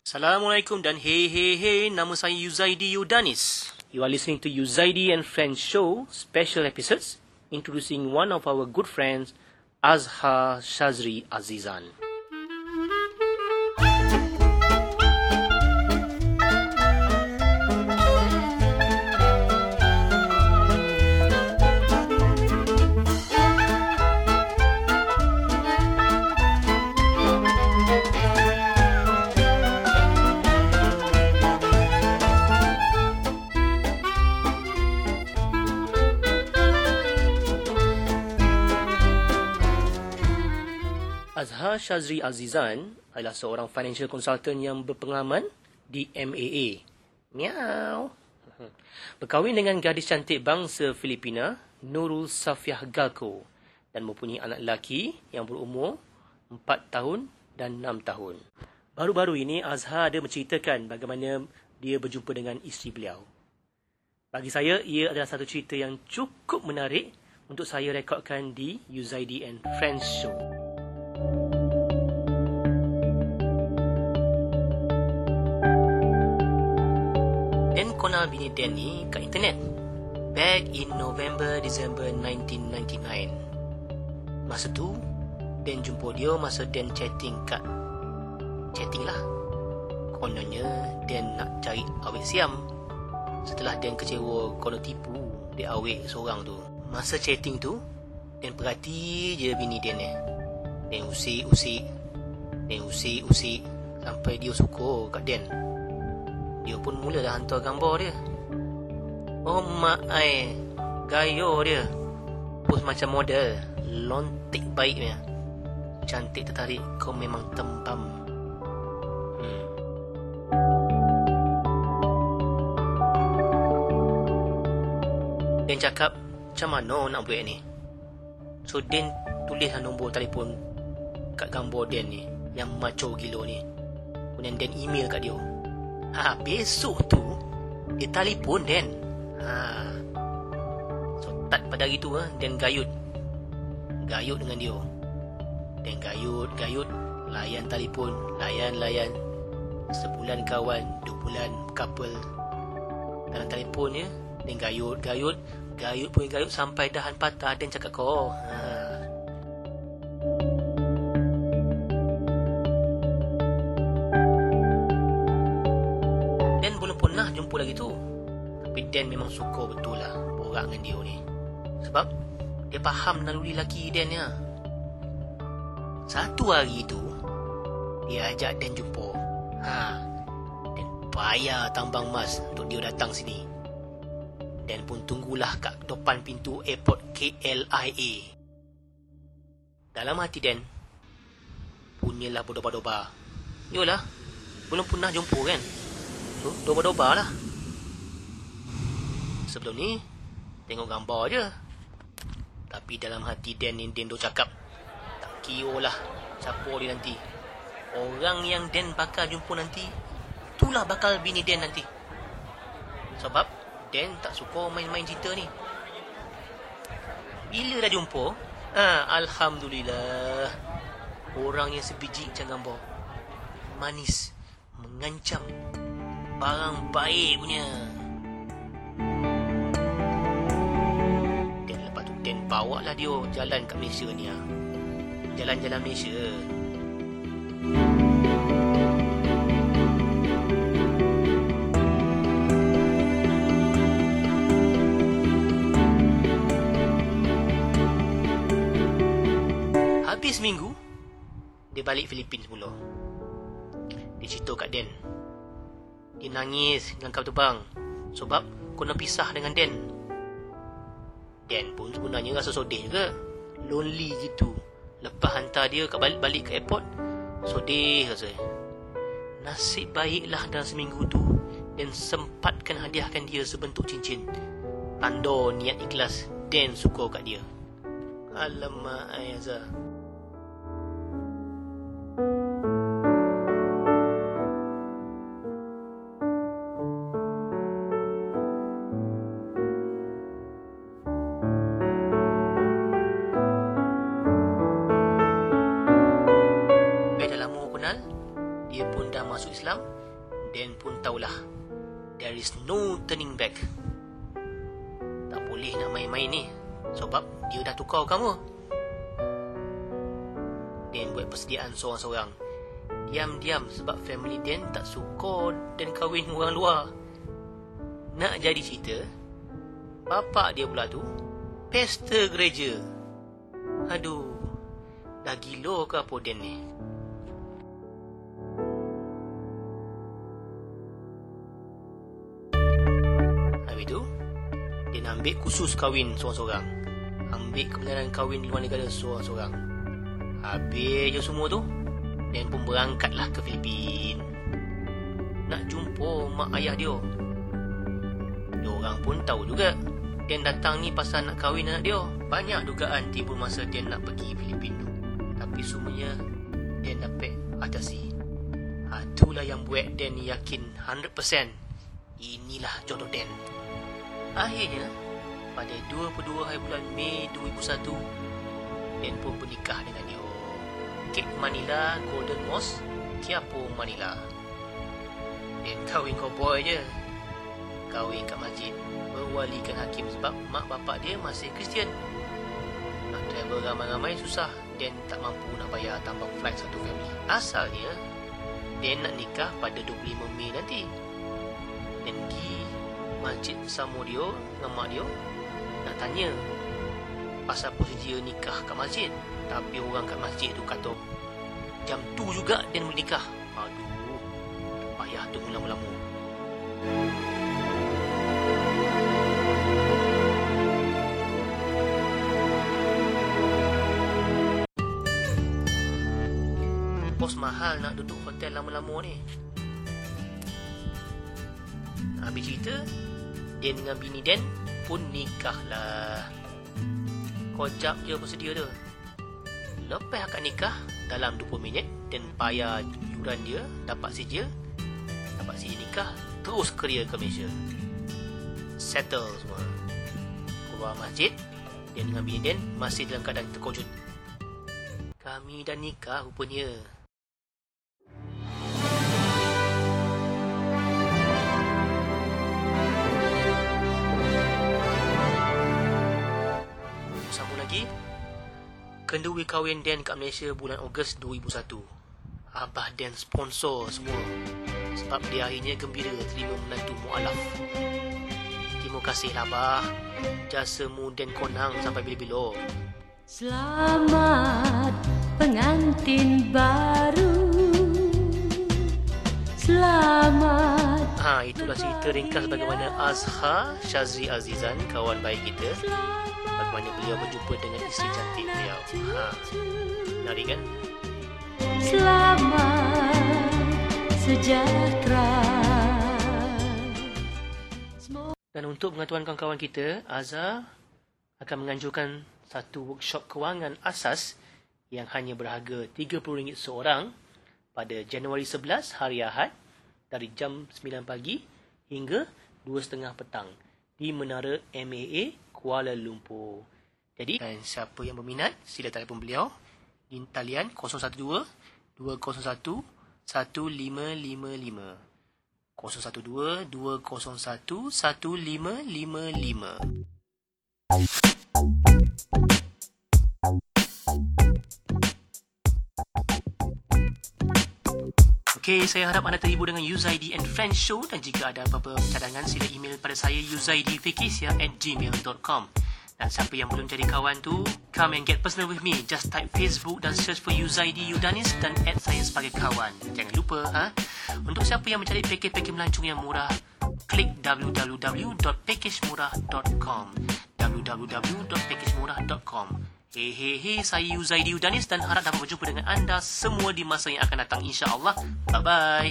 Assalamualaikum dan hey hey hey, nama saya Yuzaidi Yudanis. You are listening to Yuzaidi and Friends show special episodes introducing one of our good friends Azhar Shazri Azizan. Azhar Shazri Azizan adalah seorang financial consultant yang berpengalaman di MAA. Miau. Berkahwin dengan gadis cantik bangsa Filipina, Nurul Safiah Galko dan mempunyai anak lelaki yang berumur 4 tahun dan 6 tahun. Baru-baru ini Azhar ada menceritakan bagaimana dia berjumpa dengan isteri beliau. Bagi saya, ia adalah satu cerita yang cukup menarik untuk saya rekodkan di Uzaidi and Friends Show. Dan kenal bini ni kat internet. Back in November, December 1999. Masa tu, Dan jumpa dia masa Dan chatting kat... Chatting lah. Kononnya, Dan nak cari awet siam. Setelah Dan kecewa kalau tipu dia awet seorang tu. Masa chatting tu, Dan perhati je bini Dan ni. Dan usik-usik. Dan usik-usik. Sampai dia suka kat Dan. Dia pun mulalah hantar gambar dia. Oh mak ai, gayo dia. Pose macam model, lontik baiknya. Cantik tertarik, kau memang tembam. Hmm. Dan cakap, macam mana nak buat ni? So, Dan tulislah nombor telefon kat gambar Dan ni, yang macho gila ni. Kemudian Dan email kat dia. Ha, besok tu dia telefon Dan. Ha. So tak pada hari tu ha, Dan gayut. Gayut dengan dia. Dan gayut, gayut, layan telefon, layan, layan. Sebulan kawan, dua bulan couple. Dalam telefon ya, Dan gayut, gayut, gayut pun gayut sampai dahan patah Dan cakap kau. Ha. Jumpa lagi tu. Tapi Dan memang suka betul lah borak dengan dia ni. Sebab dia faham naluri lelaki Dan ya. Satu hari tu, dia ajak Dan jumpa. Ha. Dan bayar tambang emas untuk dia datang sini. Dan pun tunggulah kat depan pintu airport KLIA. Dalam hati Dan, punyalah berdoba-doba. Yolah, belum pernah jumpa kan? Doba-doba lah. Sebelum ni, tengok gambar je. Tapi dalam hati Dan ni, Dan cakap, tak kira lah siapa dia nanti. Orang yang Dan bakal jumpa nanti, itulah bakal bini Dan nanti. Sebab, Dan tak suka main-main cerita ni. Bila dah jumpa, ah, Alhamdulillah. Orang yang sebiji macam gambar. Manis, mengancam, barang baik punya. Dan lepas tu Dan bawa lah dia jalan kat Malaysia ni ah. Jalan-jalan Malaysia. Habis minggu, dia balik Filipin semula. Dia cerita kat Dan. Dia nangis dengan kau terbang. Sebab kena pisah dengan Dan. Dan pun sebenarnya rasa sedih juga. Lonely gitu. Lepas hantar dia kat balik, balik ke airport. Sedih rasa. Nasib baiklah dalam seminggu tu. Dan sempatkan hadiahkan dia sebentuk cincin. Tanda niat ikhlas Dan suka kat dia. Alamak Ayazah. Masuk Islam dan pun tahulah there is no turning back. Tak boleh nak main-main ni sebab dia dah tukar kamu. Dan buat persediaan seorang-seorang. Diam-diam sebab family Dan tak suka Dan kahwin orang luar. Nak jadi cerita Bapak dia pula tu Pesta gereja. Aduh Dah gila ke apa Dan ni ambil khusus kahwin seorang-seorang. Ambil kebenaran kahwin luar negara seorang-seorang. Habis je semua tu Dan pun berangkatlah ke Filipin. Nak jumpa mak ayah dia. Diorang pun tahu juga Dan datang ni pasal nak kahwin anak dia. Banyak dugaan timbul masa Dan nak pergi Filipin tu. Tapi semuanya Dan dapat atasi. Ha, Itulah yang buat Dan yakin 100% Inilah jodoh Dan Akhirnya pada 22 hari bulan Mei 2001 Dan pun bernikah dengan dia. Kek Manila Golden Moss Kiapo Manila. Dan kahwin cowboy je. Kahwin kat masjid Berwalikan hakim sebab mak bapak dia masih Kristian. Nak travel ramai-ramai susah. Dan tak mampu nak bayar tambang flight satu family. Asalnya Dan nak nikah pada 25 Mei nanti. Dan pergi masjid dia dengan mak dia nak tanya pasal prosedur nikah kat masjid. Tapi orang kat masjid tu kata jam tu juga dia menikah aduh payah tu mula-mula Bos mahal nak duduk hotel lama-lama ni. Habis cerita Dia dengan bini Dan pun nikah lah. Kojap je bersedia tu. Lepas akad nikah dalam 20 minit dan payah yuran dia dapat sijil, dapat sijil nikah, terus kerja ke Malaysia. Settle semua. Keluar masjid, dan dengan bini Dan masih dalam keadaan terkojut. Kami dah nikah rupanya. Kenduri kahwin Dan kat Malaysia bulan Ogos 2001. Abah Dan sponsor semua. Sebab dia akhirnya gembira terima menantu mu'alaf. Terima kasih lah Abah. Jasamu Dan konang sampai bila-bila. Selamat pengantin baru. Selamat. Ha, itulah cerita ringkas bagaimana Azhar Shazri Azizan, kawan baik kita. Bagaimana beliau berjumpa dengan isteri cantik beliau. Ha. Menarik kan? Selamat sejahtera. Dan untuk pengetahuan kawan-kawan kita, Azhar akan menganjurkan satu workshop kewangan asas yang hanya berharga RM30 seorang pada Januari 11 hari Ahad dari jam 9 pagi hingga 2.30 petang di Menara MAA Kuala Lumpur. Jadi, dan siapa yang berminat, sila telefon beliau di talian 012 201 1555. 012 201 1555. Okey, saya harap anda terhibur dengan UZID and Friends Show dan jika ada apa-apa cadangan sila email pada saya uzidvacasia at gmail.com dan siapa yang belum jadi kawan tu, come and get personal with me. Just type Facebook dan search for UZID Udanis dan add saya sebagai kawan. Jangan lupa, ha? Untuk siapa yang mencari pakej-pakej melancong yang murah, klik www.packagemurah.com www.packagemurah.com Hei hei hei, saya Yuzaidi Udanis dan harap dapat berjumpa dengan anda semua di masa yang akan datang insya-Allah. Bye bye.